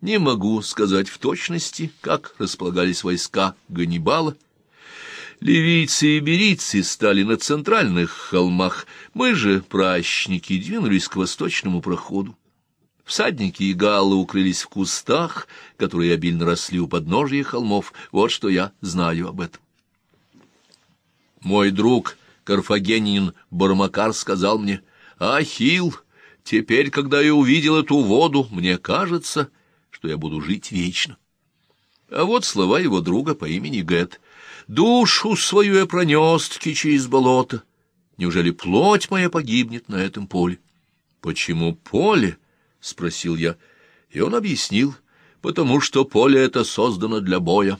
Не могу сказать в точности, как располагались войска Ганнибала. Ливийцы и берийцы стали на центральных холмах, мы же, пращники, двинулись к восточному проходу. Всадники и галлы укрылись в кустах, которые обильно росли у подножия холмов. Вот что я знаю об этом. Мой друг, карфагенин Бармакар, сказал мне, «Ахилл, теперь, когда я увидел эту воду, мне кажется, что я буду жить вечно». А вот слова его друга по имени Гет. «Душу свою я пронес-таки через болото. Неужели плоть моя погибнет на этом поле?» «Почему поле?» — спросил я. И он объяснил, потому что поле это создано для боя.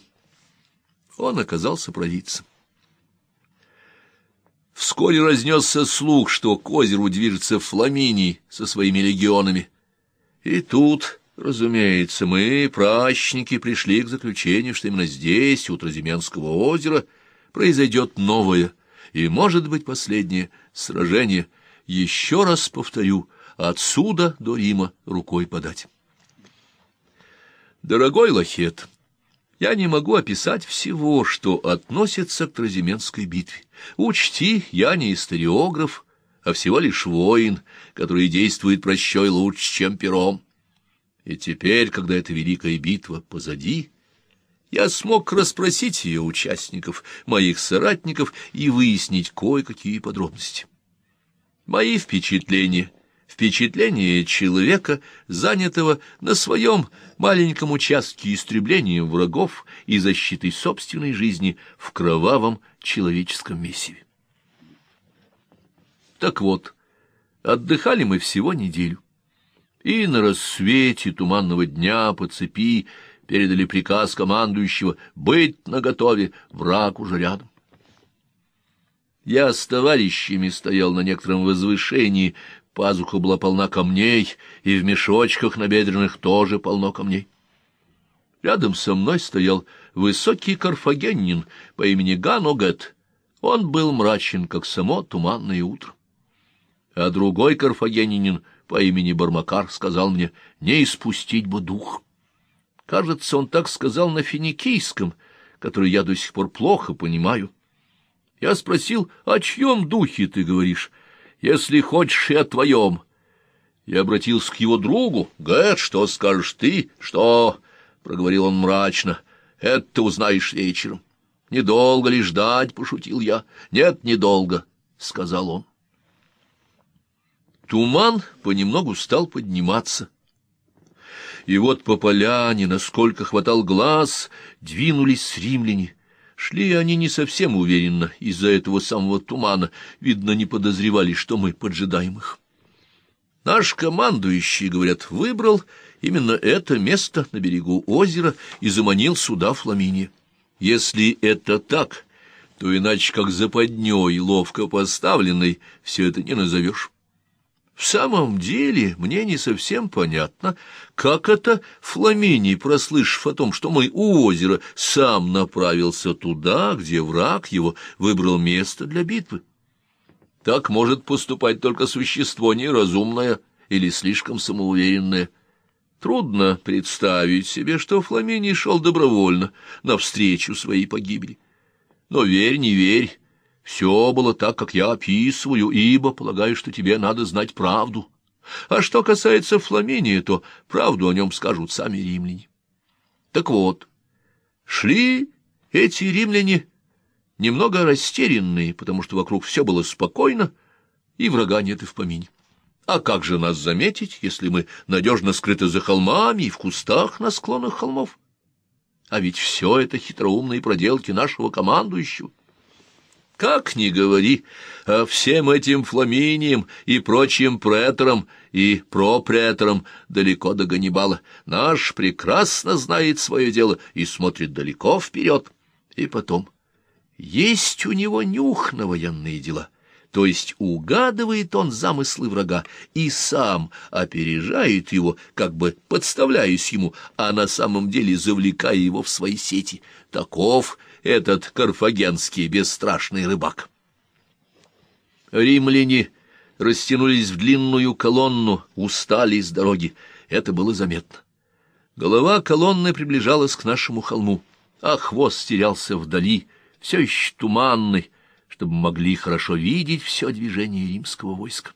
Он оказался провидцем. Вскоре разнесся слух, что к озеру движется Фламиний со своими легионами. И тут, разумеется, мы, прачники, пришли к заключению, что именно здесь, у Тразименского озера, произойдет новое и, может быть, последнее сражение. Еще раз повторю — Отсюда до Рима рукой подать. Дорогой Лохет, я не могу описать всего, что относится к Тразименской битве. Учти, я не историограф, а всего лишь воин, который действует прощой лучше, чем пером. И теперь, когда эта великая битва позади, я смог расспросить ее участников, моих соратников, и выяснить кое-какие подробности. Мои впечатления впечатление человека, занятого на своем маленьком участке истреблением врагов и защитой собственной жизни в кровавом человеческом месиве. Так вот, отдыхали мы всего неделю. И на рассвете туманного дня по цепи передали приказ командующего быть наготове, враг уже рядом. Я с товарищами стоял на некотором возвышении, Пазуха была полна камней, и в мешочках набедренных тоже полно камней. Рядом со мной стоял высокий карфагенин по имени Ганогет. Он был мрачен, как само туманное утро. А другой карфагенинин по имени Бармакар сказал мне, не испустить бы дух. Кажется, он так сказал на финикийском, который я до сих пор плохо понимаю. Я спросил, о чьем духе ты говоришь? если хочешь, и о твоем. Я обратился к его другу. Гэт, что скажешь ты? Что? — проговорил он мрачно. — Это ты узнаешь вечером. — Недолго ли ждать? — пошутил я. — Нет, недолго, — сказал он. Туман понемногу стал подниматься. И вот по поляне, насколько хватал глаз, двинулись римляне — Шли они не совсем уверенно из-за этого самого тумана, видно, не подозревали, что мы поджидаем их. Наш командующий, говорят, выбрал именно это место на берегу озера и заманил сюда Фламиния. Если это так, то иначе как западней, ловко поставленной, все это не назовешь. В самом деле, мне не совсем понятно, как это Фламиний, прослышав о том, что мы у озера, сам направился туда, где враг его выбрал место для битвы. Так может поступать только существо неразумное или слишком самоуверенное. Трудно представить себе, что Фламиний шел добровольно навстречу своей погибели. Но верь, не верь, все было так, как я описываю, ибо полагаю, что тебе надо знать правду. А что касается Фламения, то правду о нем скажут сами римляне. Так вот, шли эти римляне немного растерянные, потому что вокруг все было спокойно, и врага нет и в помине. А как же нас заметить, если мы надежно скрыты за холмами и в кустах на склонах холмов? А ведь все это хитроумные проделки нашего командующего. Как ни говори, а всем этим Фламинием и прочим преторам и пропреторам далеко до Ганнибала. Наш прекрасно знает свое дело и смотрит далеко вперед. И потом, есть у него нюх на военные дела, то есть угадывает он замыслы врага и сам опережает его, как бы подставляясь ему, а на самом деле завлекая его в свои сети. Таков — этот карфагенский бесстрашный рыбак. Римляне растянулись в длинную колонну, устали с дороги. Это было заметно. Голова колонны приближалась к нашему холму, а хвост терялся вдали, все еще туманный, чтобы могли хорошо видеть все движение римского войска.